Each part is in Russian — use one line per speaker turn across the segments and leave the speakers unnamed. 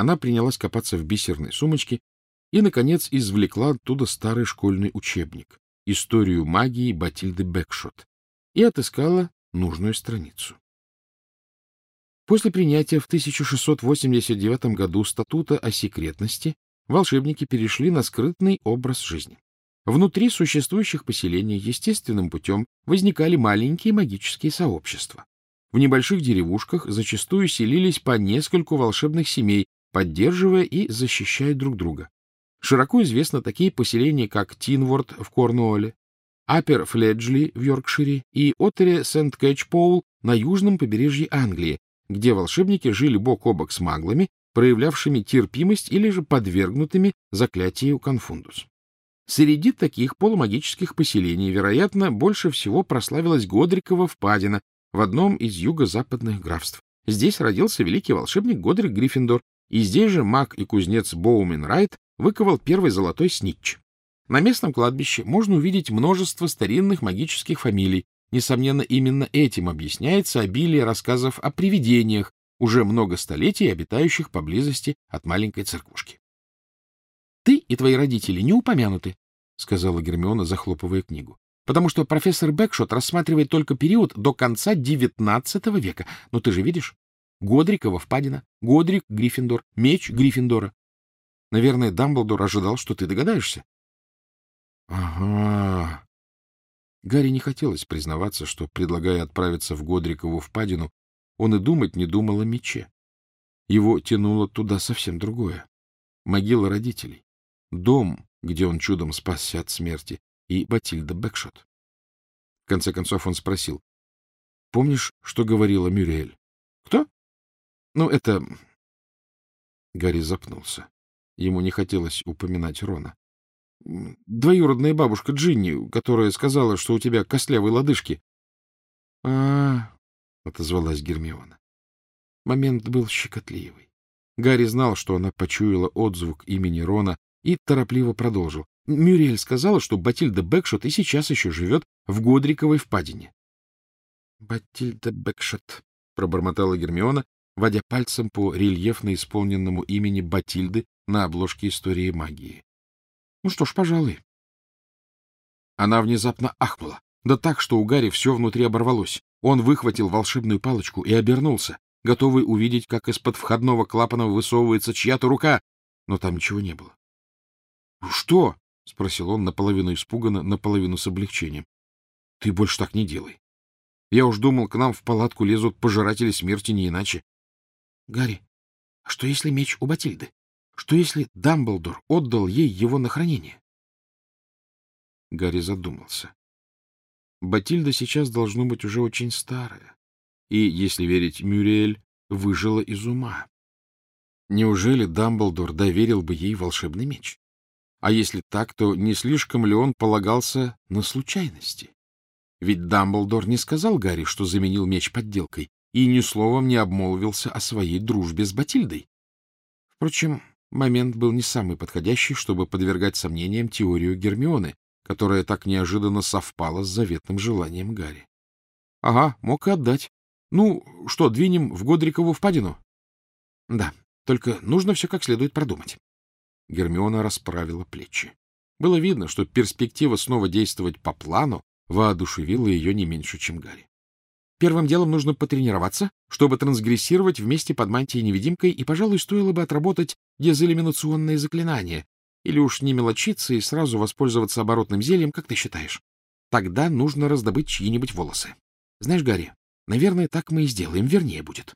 Она принялась копаться в бисерной сумочке и, наконец, извлекла оттуда старый школьный учебник «Историю магии Батильды Бекшот» и отыскала нужную страницу. После принятия в 1689 году статута о секретности волшебники перешли на скрытный образ жизни. Внутри существующих поселений естественным путем возникали маленькие магические сообщества. В небольших деревушках зачастую селились по нескольку волшебных семей, поддерживая и защищая друг друга. Широко известны такие поселения, как Тинворд в Корнуолле, Апер Фледжли в Йоркшире и Оттере Сент-Кэтч-Поул на южном побережье Англии, где волшебники жили бок о бок с маглами, проявлявшими терпимость или же подвергнутыми заклятию конфундус. Среди таких полумагических поселений, вероятно, больше всего прославилась Годрикова впадина в одном из юго-западных графств. Здесь родился великий волшебник Годрик Гриффиндор, и здесь же маг и кузнец Боумен Райт выковал первый золотой снитч. На местном кладбище можно увидеть множество старинных магических фамилий, Несомненно, именно этим объясняется обилие рассказов о привидениях, уже много столетий обитающих поблизости от маленькой церквушки. — Ты и твои родители не упомянуты, — сказала Гермиона, захлопывая книгу, — потому что профессор Бэкшот рассматривает только период до конца XIX века. Но ты же видишь? Годрикова впадина, Годрик Гриффиндор, меч Гриффиндора. Наверное, Дамблдор ожидал, что ты догадаешься. — Ага, Гарри не хотелось признаваться, что, предлагая отправиться в Годрикову впадину, он и думать не думал о мече. Его тянуло туда совсем другое. Могила родителей, дом, где он чудом спасся от смерти, и Батильда Бэкшот. В конце концов он спросил. — Помнишь, что говорила Мюриэль? — Кто? — Ну, это... Гарри запнулся. Ему не хотелось упоминать Рона двоюродная бабушка Джинни, которая сказала, что у тебя костлявые лодыжки. — А, — отозвалась Гермиона. Момент был щекотливый. Гарри знал, что она почуяла отзвук имени Рона и торопливо продолжил. Мюриэль сказала, что Батильда Бэкшот и сейчас еще живет в Годриковой впадине. — Батильда Бэкшот, — пробормотала Гермиона, водя пальцем по рельефно исполненному имени Батильды на обложке истории магии. Ну что ж, пожалуй. Она внезапно ахнула, да так, что у Гарри все внутри оборвалось. Он выхватил волшебную палочку и обернулся, готовый увидеть, как из-под входного клапана высовывается чья-то рука, но там ничего не было. — Что? — спросил он наполовину испуганно, наполовину с облегчением. — Ты больше так не делай. Я уж думал, к нам в палатку лезут пожиратели смерти не иначе. — Гарри, а что если меч у Батильды? Что если Дамблдор отдал ей его на хранение? Гарри задумался. Батильда сейчас должно быть уже очень старая, и, если верить Мюриэль, выжила из ума. Неужели Дамблдор доверил бы ей волшебный меч? А если так, то не слишком ли он полагался на случайности? Ведь Дамблдор не сказал Гарри, что заменил меч подделкой, и ни словом не обмолвился о своей дружбе с Батильдой. Впрочем, Момент был не самый подходящий, чтобы подвергать сомнениям теорию Гермионы, которая так неожиданно совпала с заветным желанием Гарри. — Ага, мог и отдать. Ну, что, двинем в Годрикову впадину? — Да, только нужно все как следует продумать. Гермиона расправила плечи. Было видно, что перспектива снова действовать по плану воодушевила ее не меньше, чем Гарри. Первым делом нужно потренироваться, чтобы трансгрессировать вместе под мантией-невидимкой, и, пожалуй, стоило бы отработать дезэлиминационные заклинания. Или уж не мелочиться и сразу воспользоваться оборотным зельем, как ты считаешь? Тогда нужно раздобыть чьи-нибудь волосы. Знаешь, Гарри, наверное, так мы и сделаем, вернее будет.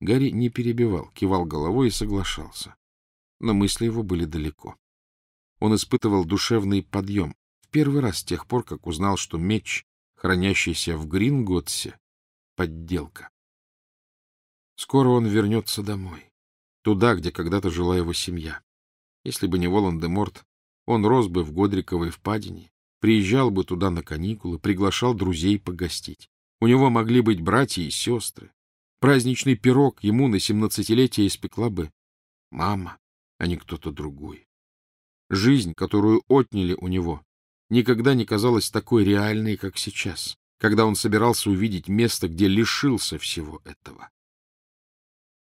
Гарри не перебивал, кивал головой и соглашался. Но мысли его были далеко. Он испытывал душевный подъем в первый раз с тех пор, как узнал, что меч хранящийся в Гринготсе, подделка. Скоро он вернется домой, туда, где когда-то жила его семья. Если бы не Волан-де-Морт, он рос бы в Годриковой впадине, приезжал бы туда на каникулы, приглашал друзей погостить. У него могли быть братья и сестры. Праздничный пирог ему на семнадцатилетие испекла бы мама, а не кто-то другой. Жизнь, которую отняли у него, никогда не казалась такой реальной, как сейчас, когда он собирался увидеть место, где лишился всего этого.